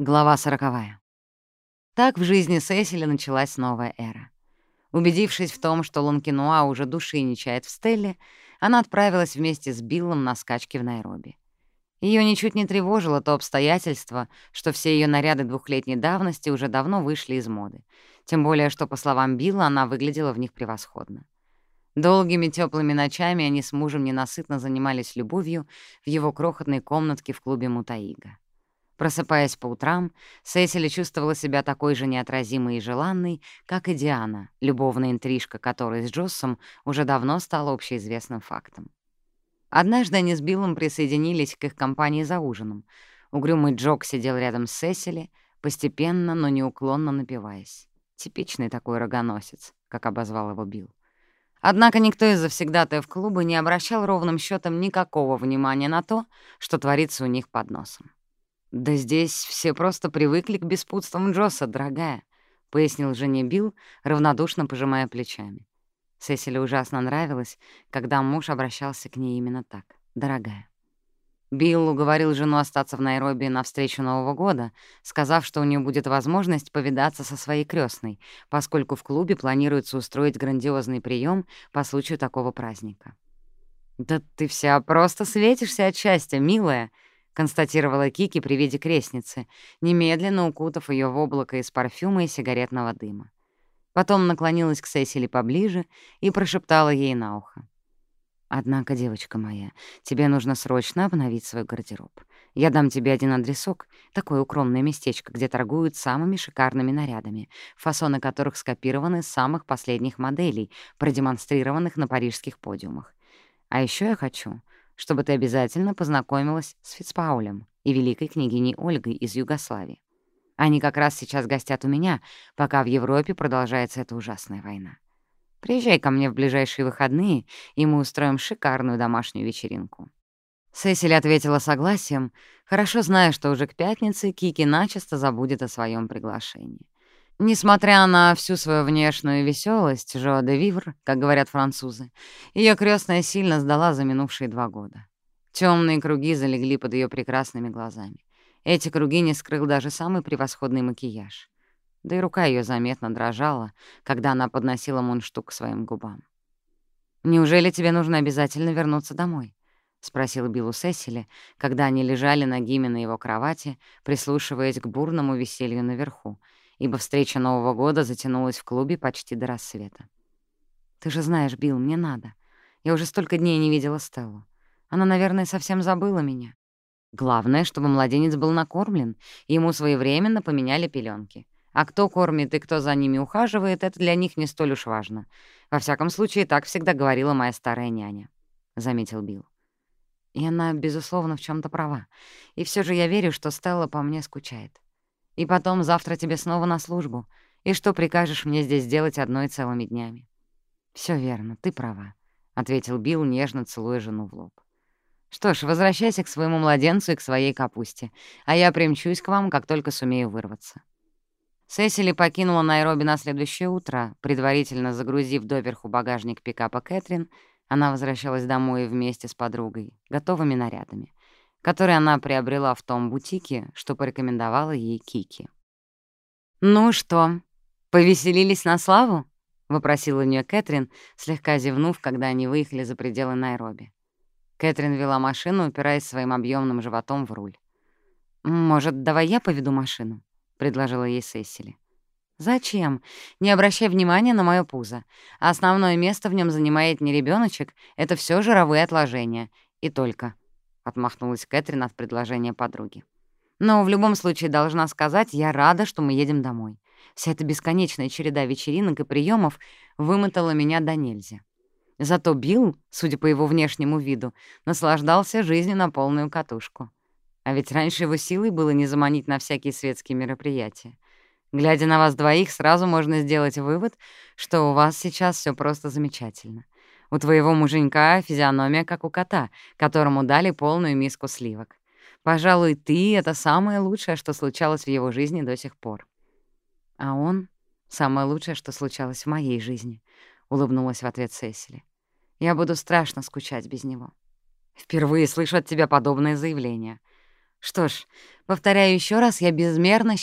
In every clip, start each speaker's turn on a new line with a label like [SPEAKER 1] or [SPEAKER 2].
[SPEAKER 1] Глава сороковая. Так в жизни Сесили началась новая эра. Убедившись в том, что Ланкинуа уже души не чает в Стелле, она отправилась вместе с Биллом на скачки в Найроби. Ее ничуть не тревожило то обстоятельство, что все ее наряды двухлетней давности уже давно вышли из моды, тем более что, по словам Билла, она выглядела в них превосходно. Долгими теплыми ночами они с мужем ненасытно занимались любовью в его крохотной комнатке в клубе Мутаига. Просыпаясь по утрам, Сесили чувствовала себя такой же неотразимой и желанной, как и Диана, любовная интрижка которой с Джоссом уже давно стала общеизвестным фактом. Однажды они с Биллом присоединились к их компании за ужином. Угрюмый Джок сидел рядом с Сесили, постепенно, но неуклонно напиваясь. Типичный такой рогоносец, как обозвал его Билл. Однако никто из завсегдатаев клуба не обращал ровным счетом никакого внимания на то, что творится у них под носом. «Да здесь все просто привыкли к беспутствам Джосса, дорогая», — пояснил жене Билл, равнодушно пожимая плечами. Сесиле ужасно нравилось, когда муж обращался к ней именно так, «дорогая». Билл уговорил жену остаться в Найроби на встречу Нового года, сказав, что у нее будет возможность повидаться со своей крестной, поскольку в клубе планируется устроить грандиозный прием по случаю такого праздника. «Да ты вся просто светишься от счастья, милая!» констатировала Кики при виде крестницы, немедленно укутав ее в облако из парфюма и сигаретного дыма. Потом наклонилась к Сесили поближе и прошептала ей на ухо. «Однако, девочка моя, тебе нужно срочно обновить свой гардероб. Я дам тебе один адресок, такое укромное местечко, где торгуют самыми шикарными нарядами, фасоны которых скопированы с самых последних моделей, продемонстрированных на парижских подиумах. А еще я хочу, чтобы ты обязательно познакомилась с Фицпаулем и великой княгиней Ольгой из Югославии. Они как раз сейчас гостят у меня, пока в Европе продолжается эта ужасная война. Приезжай ко мне в ближайшие выходные, и мы устроим шикарную домашнюю вечеринку». Сесили ответила согласием, хорошо зная, что уже к пятнице Кики начисто забудет о своем приглашении. Несмотря на всю свою внешнюю веселость, Жо де Вивр, как говорят французы, ее крестная сильно сдала за минувшие два года. Темные круги залегли под ее прекрасными глазами. Эти круги не скрыл даже самый превосходный макияж. Да и рука ее заметно дрожала, когда она подносила мундштук к своим губам. «Неужели тебе нужно обязательно вернуться домой?» — спросил Билл у Сесили, когда они лежали на Гиме на его кровати, прислушиваясь к бурному веселью наверху, ибо встреча Нового года затянулась в клубе почти до рассвета. «Ты же знаешь, Билл, мне надо. Я уже столько дней не видела Стеллу. Она, наверное, совсем забыла меня. Главное, чтобы младенец был накормлен, и ему своевременно поменяли пеленки. А кто кормит и кто за ними ухаживает, это для них не столь уж важно. Во всяком случае, так всегда говорила моя старая няня», — заметил Билл. И она, безусловно, в чем то права. И все же я верю, что Стелла по мне скучает. И потом завтра тебе снова на службу. И что прикажешь мне здесь делать одной целыми днями?» Все верно, ты права», — ответил Билл, нежно целуя жену в лоб. «Что ж, возвращайся к своему младенцу и к своей капусте, а я примчусь к вам, как только сумею вырваться». Сесили покинула Найроби на следующее утро, который она приобрела в том бутике, что порекомендовала ей Кики. «Ну что, повеселились на славу?» — вопросила у нее Кэтрин, слегка зевнув, когда они выехали за пределы Найроби. Кэтрин вела машину, упираясь своим объемным животом в руль. «Может, давай я поведу машину?» — предложила ей Сесили. «Зачем? Не обращай внимания на мое пузо. Основное место в нем занимает не ребеночек, это все жировые отложения. И только», отмахнулась Кэтрин от предложения подруги. «Но в любом случае должна сказать, я рада, что мы едем домой. Вся эта бесконечная череда вечеринок и приемов вымотала меня до нельзя. Зато Билл, судя по его внешнему виду, наслаждался жизнью на полную катушку. А ведь раньше его силой было не заманить на всякие светские мероприятия. Глядя на вас двоих, сразу можно сделать вывод, что у вас сейчас все просто замечательно. У твоего муженька физиономия, как у кота, которому дали полную миску сливок. Пожалуй, ты — это самое лучшее, что случалось в его жизни до сих пор. А он — самое лучшее, что случалось в моей жизни, — улыбнулась в ответ Сесили. Я буду страшно скучать без него. Впервые слышу от тебя подобное заявление. Что ж, повторяю еще раз, я безмерно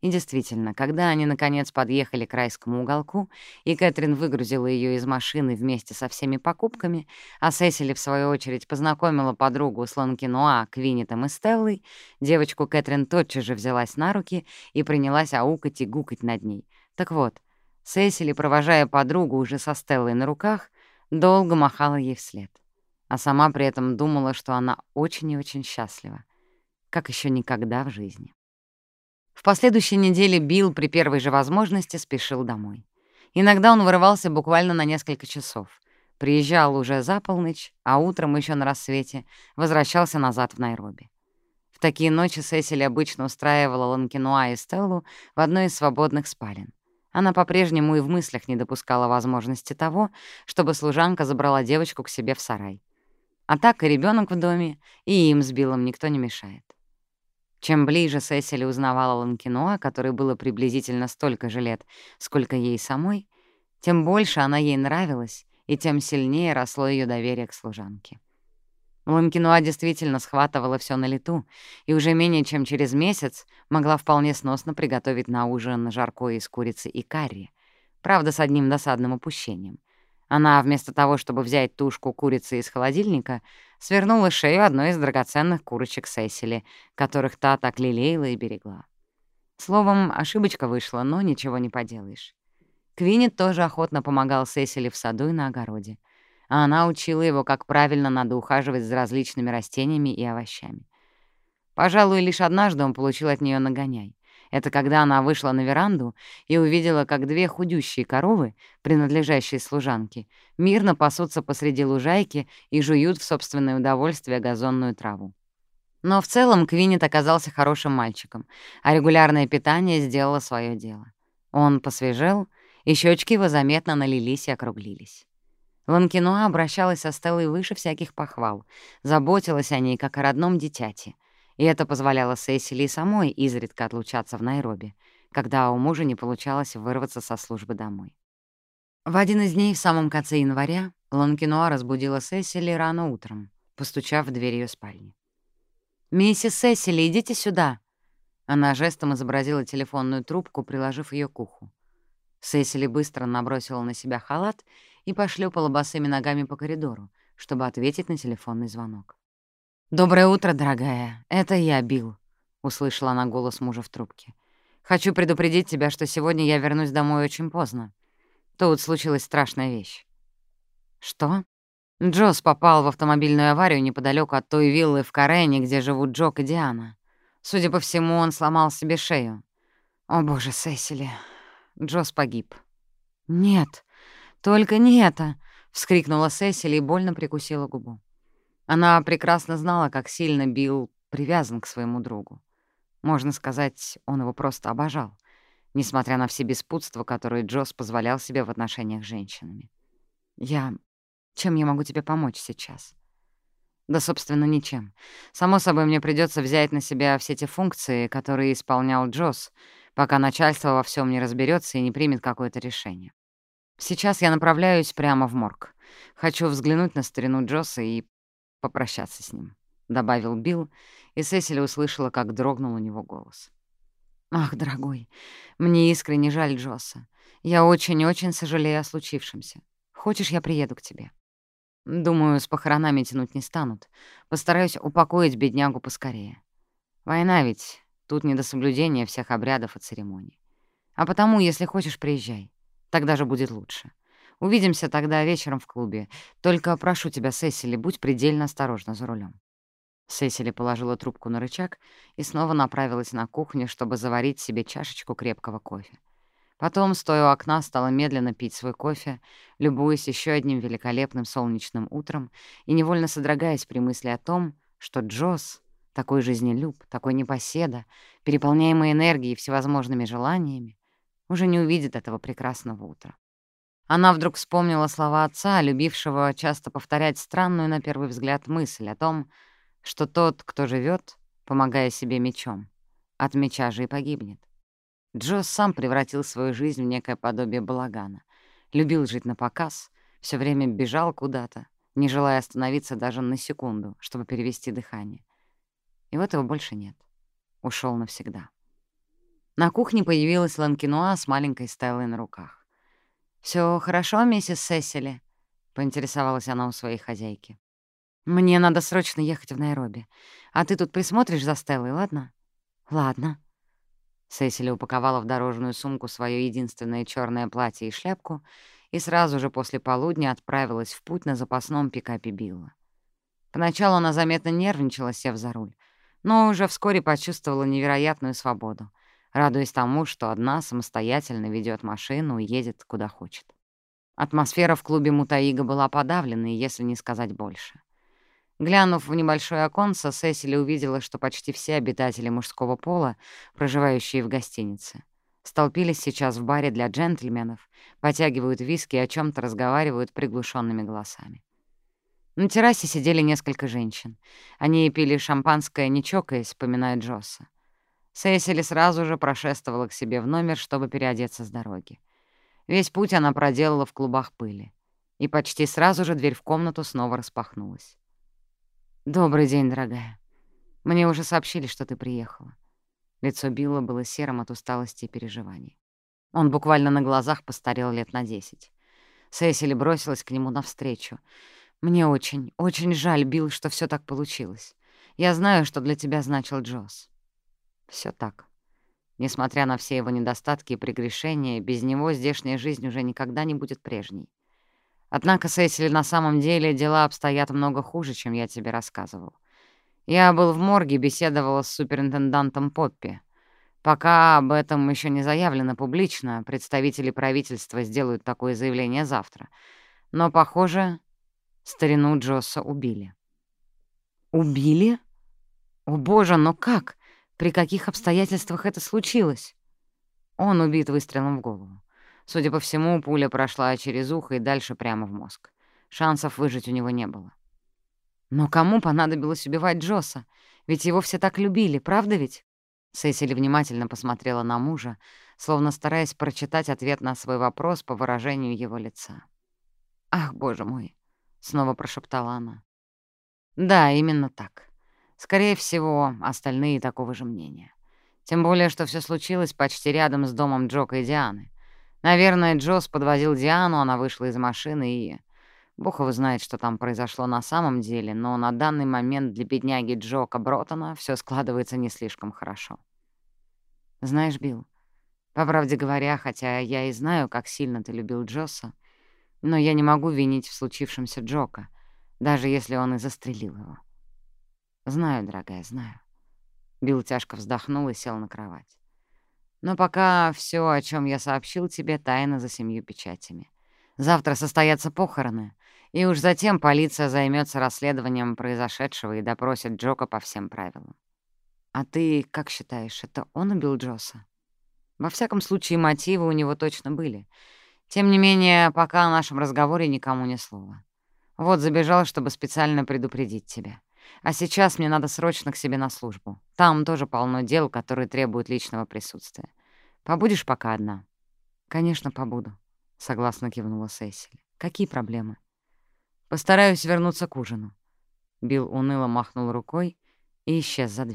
[SPEAKER 1] И действительно, когда они, наконец, подъехали к райскому уголку, и Кэтрин выгрузила ее из машины вместе со всеми покупками, а Сесили, в свою очередь, познакомила подругу с Ланкинуа, Квинетом и Стеллой, девочку Кэтрин тотчас же взялась на руки и принялась аукать и гукать над ней. Так вот, Сесили, провожая подругу уже со Стеллой на руках, долго махала ей вслед, а сама при этом думала, что она очень и очень счастлива, как еще никогда в жизни. В последующей неделе Билл при первой же возможности спешил домой. Иногда он вырывался буквально на несколько часов. Приезжал уже за полночь, а утром еще на рассвете возвращался назад в Найроби. В такие ночи Сесили обычно устраивала Ланкинуа и Стеллу в одной из свободных спален. Она по-прежнему и в мыслях не допускала возможности того, чтобы служанка забрала девочку к себе в сарай. А так и ребенок в доме, и им с Биллом никто не мешает. Чем ближе Сесили узнавала Ланкинуа, которой было приблизительно столько же лет, сколько ей самой, тем больше она ей нравилась, и тем сильнее росло ее доверие к служанке. Ланкинуа действительно схватывала все на лету, и уже менее чем через месяц могла вполне сносно приготовить на ужин жаркое из курицы и карри, правда, с одним досадным упущением — она, вместо того, чтобы взять тушку курицы из холодильника, свернула шею одной из драгоценных курочек Сесили, которых та так лелеяла и берегла. Словом, ошибочка вышла, но ничего не поделаешь. Квинет тоже охотно помогал Сесили в саду и на огороде, а она учила его, как правильно надо ухаживать за различными растениями и овощами. Пожалуй, лишь однажды он получил от нее нагоняй. Это когда она вышла на веранду и увидела, как две худющие коровы, принадлежащие служанке, мирно пасутся посреди лужайки и жуют в собственное удовольствие газонную траву. Но в целом Квинет оказался хорошим мальчиком, а регулярное питание сделало свое дело. Он посвежел, и щечки его заметно налились и округлились. Ланкинуа обращалась со Стеллой выше всяких похвал, заботилась о ней, как о родном дитяти — и это позволяло Сесили самой изредка отлучаться в Найроби, когда у мужа не получалось вырваться со службы домой. В один из дней в самом конце января Ланкинуа разбудила Сесили рано утром, постучав в дверь ее спальни. «Миссис Сесили, идите сюда!» Она жестом изобразила телефонную трубку, приложив ее к уху. Сесили быстро набросила на себя халат и пошлепала босыми ногами по коридору, чтобы ответить на телефонный звонок. «Доброе утро, дорогая. Это я, Билл», — услышала она голос мужа в трубке. «Хочу предупредить тебя, что сегодня я вернусь домой очень поздно. Тут случилась страшная вещь». «Что?» Джос попал в автомобильную аварию неподалеку от той виллы в Карене, где живут Джок и Диана. Судя по всему, он сломал себе шею. О, боже, Сесили. Джос погиб. «Нет, только не это!» — вскрикнула Сесили и больно прикусила губу. Она прекрасно знала, как сильно Билл привязан к своему другу. Можно сказать, он его просто обожал, несмотря на все беспутства, которые Джосс позволял себе в отношениях с женщинами. «Я... Чем я могу тебе помочь сейчас?» Да, собственно, ничем. Само собой, мне придется взять на себя все те функции, которые исполнял Джосс, пока начальство во всем не разберется и не примет какое-то решение. Сейчас я направляюсь прямо в морг. Хочу взглянуть на старину Джосса и попрощаться с ним», — добавил Билл, и Сесили услышала, как дрогнул у него голос. «Ах, дорогой, мне искренне жаль Джосса. Я очень-очень сожалею о случившемся. Хочешь, я приеду к тебе?» «Думаю, с похоронами тянуть не станут. Постараюсь упокоить беднягу поскорее. Война ведь, тут не до соблюдения всех обрядов и церемоний. А потому, если хочешь, приезжай. Тогда же будет лучше. Увидимся тогда вечером в клубе. Только прошу тебя, Сесили, будь предельно осторожна за рулем. Сесили положила трубку на рычаг и снова направилась на кухню, чтобы заварить себе чашечку крепкого кофе. Потом, стоя у окна, стала медленно пить свой кофе, любуясь еще одним великолепным солнечным утром и невольно содрогаясь при мысли о том, что Джосс, такой жизнелюб, такой непоседа, переполняемый энергией и всевозможными желаниями, уже не увидит этого прекрасного утра. Она вдруг вспомнила слова отца, любившего часто повторять странную на первый взгляд мысль о том, что тот, кто живет, помогая себе мечом, от меча же и погибнет. Джо сам превратил свою жизнь в некое подобие балагана. Любил жить на показ, все время бежал куда-то, не желая остановиться даже на секунду, чтобы перевести дыхание. И вот его больше нет. Ушел навсегда. На кухне появилась Ланкинуа с маленькой Стеллой на руках. Все хорошо, миссис Сесили?» — поинтересовалась она у своей хозяйки. «Мне надо срочно ехать в Найроби. А ты тут присмотришь за Стеллой, ладно?» «Ладно». Сесили упаковала в дорожную сумку свое единственное черное платье и шляпку и сразу же после полудня отправилась в путь на запасном пикапе Билла. Поначалу она заметно нервничала, сев за руль, но уже вскоре почувствовала невероятную свободу, радуясь тому, что одна самостоятельно ведет машину и едет куда хочет. Атмосфера в клубе Мутаига была подавленной, если не сказать больше. Глянув в небольшое оконце, Сесили увидела, что почти все обитатели мужского пола, проживающие в гостинице, столпились сейчас в баре для джентльменов, потягивают виски и о чем то разговаривают приглушенными голосами. На террасе сидели несколько женщин. Они пили шампанское, не чокаясь, поминая Джосса. Сесили сразу же прошествовала к себе в номер, чтобы переодеться с дороги. Весь путь она проделала в клубах пыли. И почти сразу же дверь в комнату снова распахнулась. «Добрый день, дорогая. Мне уже сообщили, что ты приехала». Лицо Билла было серым от усталости и переживаний. Он буквально на глазах постарел лет на десять. Сесили бросилась к нему навстречу. «Мне очень, очень жаль, Билл, что все так получилось. Я знаю, что для тебя значил Джосс». Все так. Несмотря на все его недостатки и прегрешения, без него здешняя жизнь уже никогда не будет прежней. Однако, Сесили, на самом деле дела обстоят много хуже, чем я тебе рассказывал. Я был в морге, беседовала с суперинтендантом Поппи. Пока об этом еще не заявлено публично, представители правительства сделают такое заявление завтра. Но, похоже, старину Джосса убили. «Убили? О боже, но как? При каких обстоятельствах это случилось? Он убит выстрелом в голову. Судя по всему, пуля прошла через ухо и дальше прямо в мозг. Шансов выжить у него не было. Но кому понадобилось убивать Джосса? Ведь его все так любили, правда ведь? Сесили внимательно посмотрела на мужа, словно стараясь прочитать ответ на свой вопрос по выражению его лица. «Ах, боже мой!» — снова прошептала она. «Да, именно так. Скорее всего, остальные такого же мнения. Тем более, что все случилось почти рядом с домом Джока и Дианы. Наверное, Джосс подвозил Диану, она вышла из машины и... Бог его знает, что там произошло на самом деле, но на данный момент для бедняги Джока Бротона все складывается не слишком хорошо. Знаешь, Билл, по правде говоря, хотя я и знаю, как сильно ты любил Джосса, но я не могу винить в случившемся Джока, даже если он и застрелил его. Знаю, дорогая, знаю. Билл тяжко вздохнул и сел на кровать. Но пока все, о чем я сообщил тебе, тайна за семью печатями. Завтра состоятся похороны, и уж затем полиция займется расследованием произошедшего и допросит Джока по всем правилам. А ты как считаешь, это он убил Джоса? Во всяком случае, мотивы у него точно были. Тем не менее, пока о нашем разговоре никому ни слова. Вот забежал, чтобы специально предупредить тебя. А сейчас мне надо срочно к себе на службу. Там тоже полно дел, которые требуют личного присутствия. Побудешь пока одна?» «Конечно, побуду», — согласно кивнула Сесили. «Какие проблемы?» «Постараюсь вернуться к ужину». Билл уныло махнул рукой и исчез за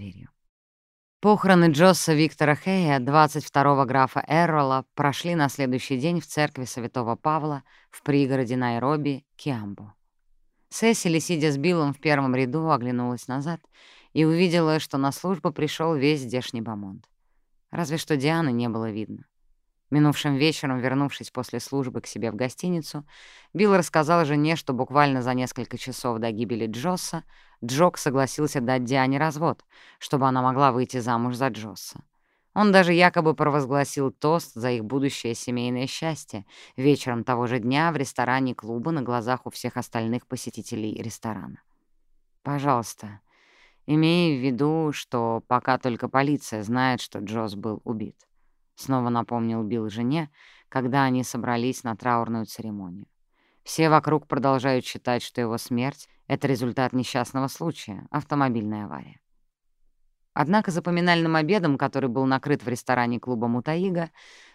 [SPEAKER 1] дверью. Похороны Джосса Виктора Хэя, 22-го графа Эррола, прошли на следующий день в церкви Святого Павла в пригороде Найроби, Киамбу. Сесили, сидя с Биллом в первом ряду, оглянулась назад и увидела, что на службу пришел весь здешний бомонд. Разве что Дианы не было видно. Минувшим вечером, вернувшись после службы к себе в гостиницу, Билл рассказал жене, что буквально за несколько часов до гибели Джосса Джок согласился дать Диане развод, чтобы она могла выйти замуж за Джосса. Он даже якобы провозгласил тост за их будущее семейное счастье вечером того же дня в ресторане клуба на глазах у всех остальных посетителей ресторана. «Пожалуйста, имей в виду, что пока только полиция знает, что Джосс был убит», — снова напомнил Билл жене, когда они собрались на траурную церемонию. Все вокруг продолжают считать, что его смерть — это результат несчастного случая, автомобильная авария. Однако за поминальным обедом, который был накрыт в ресторане клуба «Мутаига»,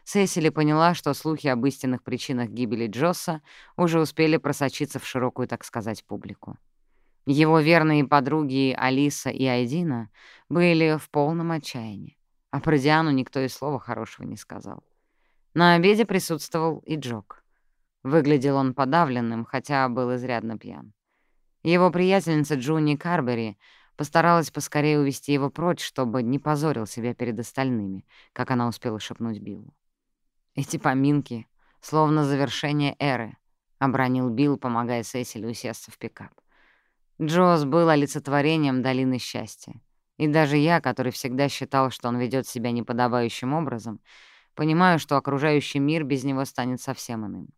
[SPEAKER 1] Сесили поняла, что слухи об истинных причинах гибели Джосса уже успели просочиться в широкую, так сказать, публику. Его верные подруги Алиса и Айдина были в полном отчаянии, а про Диану никто и слова хорошего не сказал. На обеде присутствовал и Джок. Выглядел он подавленным, хотя был изрядно пьян. Его приятельница Джуни Карбери постаралась поскорее увести его прочь, чтобы не позорил себя перед остальными, как она успела шепнуть Биллу. Эти поминки, словно завершение эры, — обронил Билл, помогая Сесили усесться в пикап. Джоз был олицетворением долины счастья. И даже я, который всегда считал, что он ведет себя неподобающим образом, понимаю, что окружающий мир без него станет совсем иным.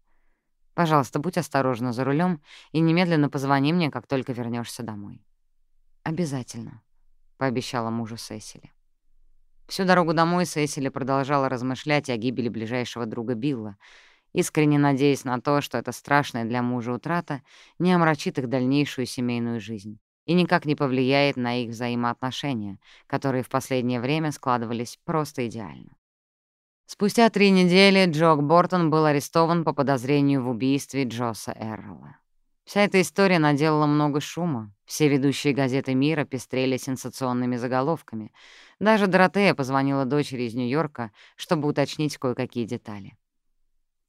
[SPEAKER 1] Пожалуйста, будь осторожна за рулем и немедленно позвони мне, как только вернешься домой. обязательно», — пообещала мужу Сесили. Всю дорогу домой Сесили продолжала размышлять о гибели ближайшего друга Билла, искренне надеясь на то, что эта страшная для мужа утрата не омрачит их дальнейшую семейную жизнь и никак не повлияет на их взаимоотношения, которые в последнее время складывались просто идеально. Спустя три недели Джок Бортон был арестован по подозрению в убийстве Джоса Эррола. Вся эта история наделала много шума, Все ведущие газеты мира пестрели сенсационными заголовками. Даже Доротея позвонила дочери из Нью-Йорка, чтобы уточнить кое-какие детали.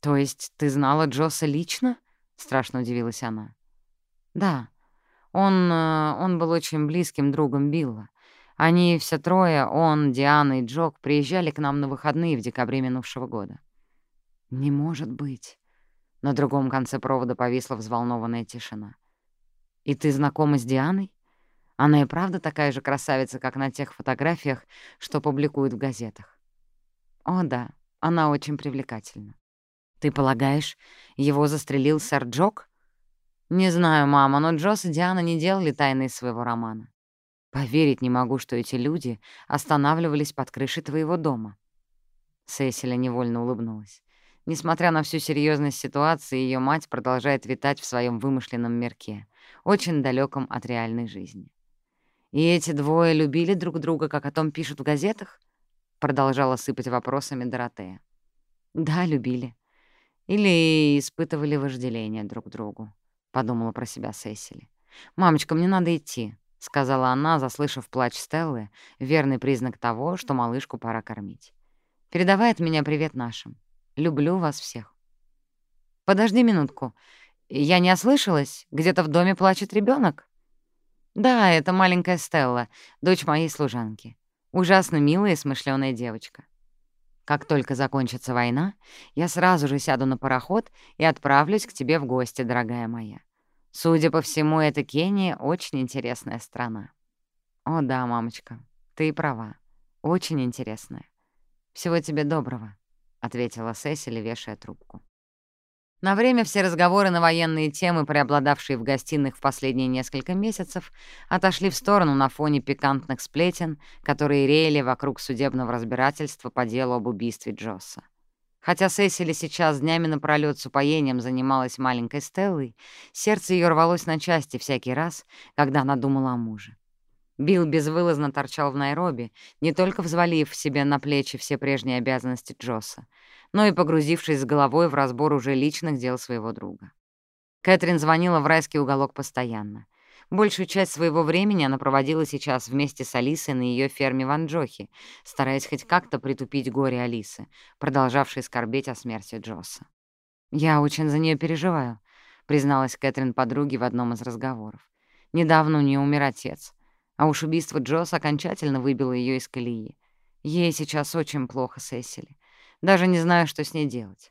[SPEAKER 1] «То есть ты знала Джоса лично?» — страшно удивилась она. «Да. Он, э, он был очень близким другом Билла. Они все трое, он, Диана и Джок, приезжали к нам на выходные в декабре минувшего года». «Не может быть». На другом конце провода повисла взволнованная тишина. «И ты знакома с Дианой? Она и правда такая же красавица, как на тех фотографиях, что публикуют в газетах?» «О, да, она очень привлекательна». «Ты полагаешь, его застрелил сэр Джок?» «Не знаю, мама, но Джос и Диана не делали тайны своего романа. Поверить не могу, что эти люди останавливались под крышей твоего дома». Сесиля невольно улыбнулась. Несмотря на всю серьезность ситуации, ее мать продолжает витать в своем вымышленном мирке, очень далеком от реальной жизни. «И эти двое любили друг друга, как о том пишут в газетах?» — продолжала сыпать вопросами Доротея. «Да, любили. Или испытывали вожделение друг другу», — подумала про себя Сесили. «Мамочка, мне надо идти», — сказала она, заслышав плач Стеллы, верный признак того, что малышку пора кормить. «Передавай от меня привет нашим». Люблю вас всех. Подожди минутку. Я не ослышалась? Где-то в доме плачет ребенок? Да, это маленькая Стелла, дочь моей служанки. Ужасно милая и смышленая девочка. Как только закончится война, я сразу же сяду на пароход и отправлюсь к тебе в гости, дорогая моя. Судя по всему, эта Кения — очень интересная страна. О да, мамочка, ты права. Очень интересная. Всего тебе доброго ответила Сесили, вешая трубку. На время все разговоры на военные темы, преобладавшие в гостиных в последние несколько месяцев, отошли в сторону на фоне пикантных сплетен, которые реяли вокруг судебного разбирательства по делу об убийстве Джосса. Хотя Сесили сейчас днями напролёт с упоением занималась маленькой Стеллой, сердце ее рвалось на части всякий раз, когда она думала о муже. Билл безвылазно торчал в Найроби, не только взвалив себе на плечи все прежние обязанности Джосса, но и погрузившись с головой в разбор уже личных дел своего друга. Кэтрин звонила в райский уголок постоянно. Большую часть своего времени она проводила сейчас вместе с Алисой на ее ферме в Анджохе, стараясь хоть как-то притупить горе Алисы, продолжавшей скорбеть о смерти Джосса. «Я очень за нее переживаю», — призналась Кэтрин подруге в одном из разговоров. «Недавно у нее умер отец, а уж убийство Джосса окончательно выбило ее из колеи. Ей сейчас очень плохо, Сесили даже не знаю, что с ней делать.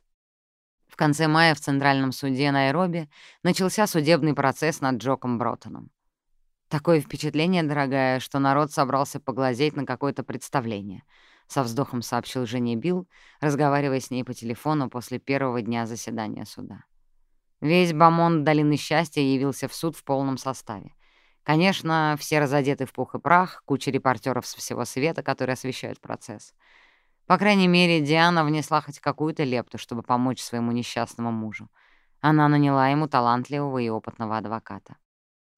[SPEAKER 1] В конце мая в Центральном суде Найроби начался судебный процесс над Джоком Бротоном. «Такое впечатление, дорогая, что народ собрался поглазеть на какое-то представление», — со вздохом сообщил жене Билл, разговаривая с ней по телефону после первого дня заседания суда. Весь бомонд Долины Счастья явился в суд в полном составе. Конечно, все разодеты в пух и прах, куча репортеров со всего света, которые освещают процесс — По крайней мере, Диана внесла хоть какую-то лепту, чтобы помочь своему несчастному мужу. Она наняла ему талантливого и опытного адвоката.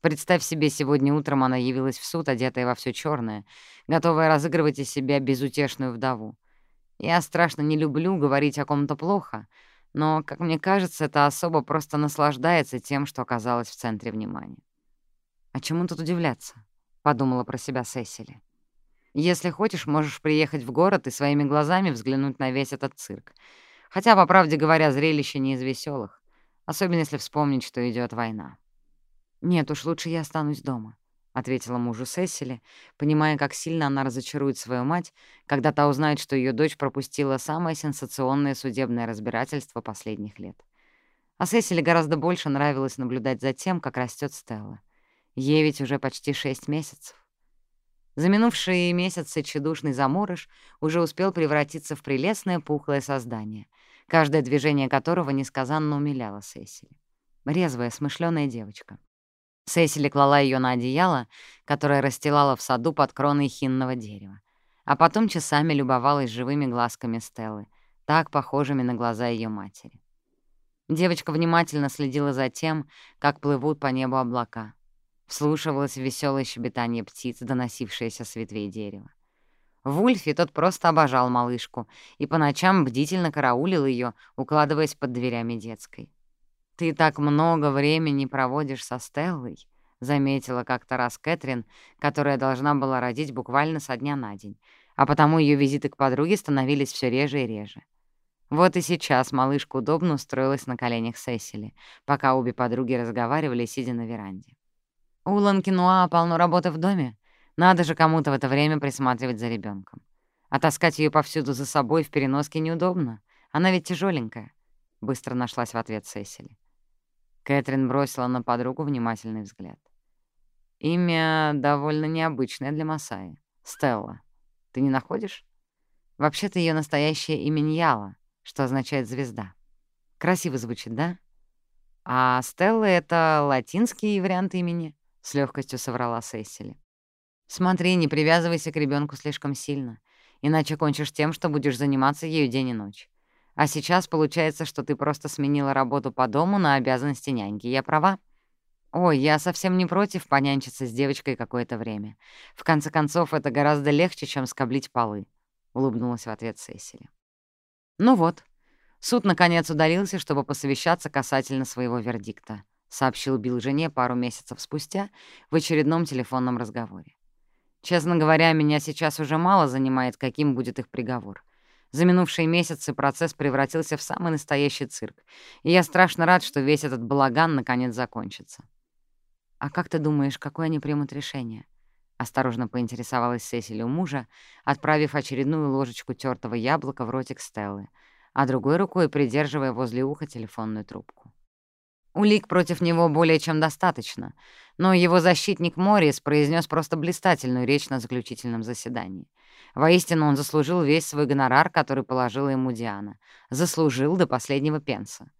[SPEAKER 1] Представь себе, сегодня утром она явилась в суд, одетая во все черное, готовая разыгрывать из себя безутешную вдову. Я страшно не люблю говорить о ком-то плохо, но, как мне кажется, эта особа просто наслаждается тем, что оказалась в центре внимания. «А чему тут удивляться?» — подумала про себя Сесили. Если хочешь, можешь приехать в город и своими глазами взглянуть на весь этот цирк. Хотя, по правде говоря, зрелище не из веселых, особенно если вспомнить, что идет война. «Нет уж, лучше я останусь дома», — ответила мужу Сесили, понимая, как сильно она разочарует свою мать, когда та узнает, что ее дочь пропустила самое сенсационное судебное разбирательство последних лет. А Сесили гораздо больше нравилось наблюдать за тем, как растет Стелла. Ей ведь уже почти шесть месяцев. За минувшие месяцы тщедушный заморыш уже успел превратиться в прелестное пухлое создание, каждое движение которого несказанно умиляло Сесили. Резвая, смышленая девочка. Сесили клала ее на одеяло, которое расстилала в саду под кроной хинного дерева, а потом часами любовалась живыми глазками Стеллы, так похожими на глаза ее матери. Девочка внимательно следила за тем, как плывут по небу облака, вслушивалась в веселое щебетание птиц, доносившееся с ветвей дерева. В Ульфе тот просто обожал малышку и по ночам бдительно караулил ее, укладываясь под дверями детской. «Ты так много времени проводишь со Стеллой», — заметила как-то раз Кэтрин, которая должна была родить буквально со дня на день, а потому ее визиты к подруге становились все реже и реже. Вот и сейчас малышка удобно устроилась на коленях Сесили, пока обе подруги разговаривали, сидя на веранде. У Ланкинуа полно работы в доме. Надо же кому-то в это время присматривать за ребенком. А таскать ее повсюду за собой в переноске неудобно. Она ведь тяжеленькая. Быстро нашлась в ответ Сесили. Кэтрин бросила на подругу внимательный взгляд. Имя довольно необычное для Масаи. Стелла. Ты не находишь? Вообще-то ее настоящее имя Ньяла, что означает «звезда». Красиво звучит, да? А Стелла — это латинский вариант имени. — с легкостью соврала Сесили. «Смотри, не привязывайся к ребенку слишком сильно, иначе кончишь тем, что будешь заниматься ею день и ночь. А сейчас получается, что ты просто сменила работу по дому на обязанности няньки. Я права?» «Ой, я совсем не против понянчиться с девочкой какое-то время. В конце концов, это гораздо легче, чем скоблить полы», — улыбнулась в ответ Сесили. «Ну вот, суд наконец удалился, чтобы посовещаться касательно своего вердикта сообщил Билл жене пару месяцев спустя в очередном телефонном разговоре. Честно говоря, меня сейчас уже мало занимает, каким будет их приговор. За минувшие месяцы процесс превратился в самый настоящий цирк, и я страшно рад, что весь этот балаган наконец закончится. «А как ты думаешь, какое они примут решение?» — осторожно поинтересовалась Сесили у мужа, отправив очередную ложечку тертого яблока в ротик Стеллы, а другой рукой придерживая возле уха телефонную трубку. Улик против него более чем достаточно, но его защитник Моррис произнес просто блистательную речь на заключительном заседании. Воистину, он заслужил весь свой гонорар, который положила ему Диана. Заслужил до последнего пенса.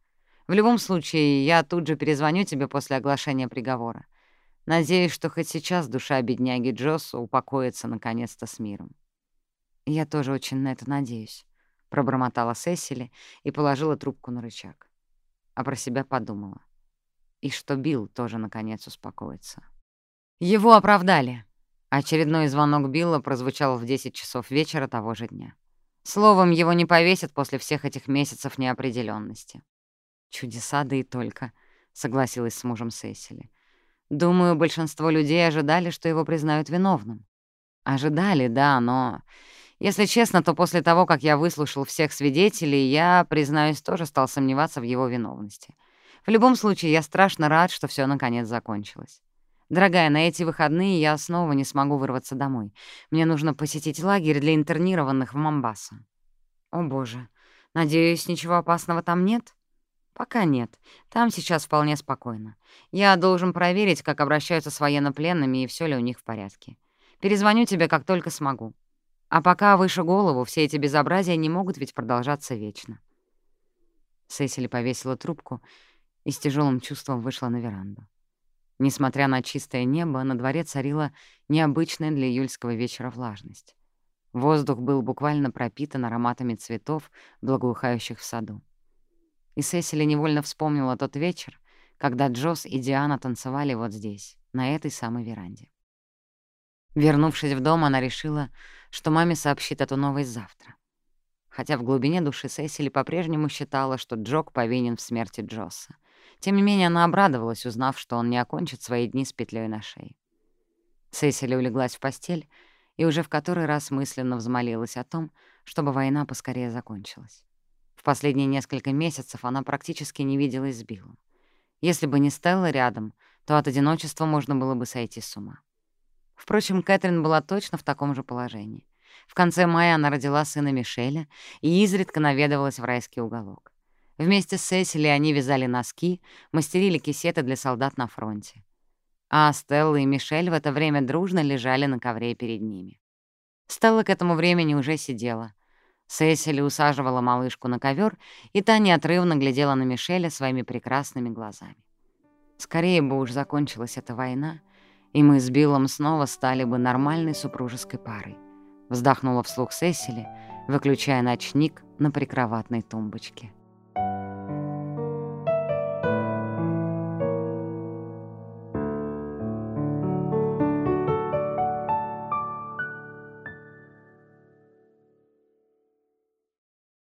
[SPEAKER 1] В любом случае, я тут же перезвоню тебе после оглашения приговора. Надеюсь, что хоть сейчас душа бедняги Джосса упокоится наконец-то с миром. «Я тоже очень на это надеюсь», — пробормотала Сесили и положила трубку на рычаг а про себя подумала. И что Билл тоже наконец успокоится. Его оправдали. Очередной звонок Билла прозвучал в 10 часов вечера того же дня. Словом, его не повесят после всех этих месяцев неопределенности. «Чудеса, да и только», — согласилась с мужем Сесили. «Думаю, большинство людей ожидали, что его признают виновным». «Ожидали, да, но если честно, то после того, как я выслушал всех свидетелей, я, признаюсь, тоже стал сомневаться в его виновности. В любом случае, я страшно рад, что все наконец закончилось. Дорогая, на эти выходные я снова не смогу вырваться домой. Мне нужно посетить лагерь для интернированных в Мамбаса. О, боже. Надеюсь, ничего опасного там нет? Пока нет. Там сейчас вполне спокойно. Я должен проверить, как обращаются с военнопленными и все ли у них в порядке. Перезвоню тебе, как только смогу. А пока выше голову, все эти безобразия не могут ведь продолжаться вечно. Сесили повесила трубку и с тяжелым чувством вышла на веранду. Несмотря на чистое небо, на дворе царила необычная для июльского вечера влажность. Воздух был буквально пропитан ароматами цветов, благоухающих в саду. И Сесили невольно вспомнила тот вечер, когда Джосс и Диана танцевали вот здесь, на этой самой веранде. Вернувшись в дом, она решила, что маме сообщит эту новость завтра. Хотя в глубине души Сесили по-прежнему считала, что Джок повинен в смерти Джосса. Тем не менее, она обрадовалась, узнав, что он не окончит свои дни с петлей на шее. Сесили улеглась в постель и уже в который раз мысленно взмолилась о том, чтобы война поскорее закончилась. В последние несколько месяцев она практически не виделась с Биллом. Если бы не Стелла рядом, то от одиночества можно было бы сойти с ума. Впрочем, Кэтрин была точно в таком же положении. В конце мая она родила сына Мишеля и изредка наведывалась в райский уголок. Вместе с Сесили они вязали носки, мастерили кисеты для солдат на фронте. А Стелла и Мишель в это время дружно лежали на ковре перед ними. Стелла к этому времени уже сидела. Сесили усаживала малышку на ковер, и та неотрывно глядела на Мишеля своими прекрасными глазами. Скорее бы уж закончилась эта война, и мы с Биллом снова стали бы нормальной супружеской парой. Вздохнула вслух Сесили, выключая ночник на прикроватной тумбочке.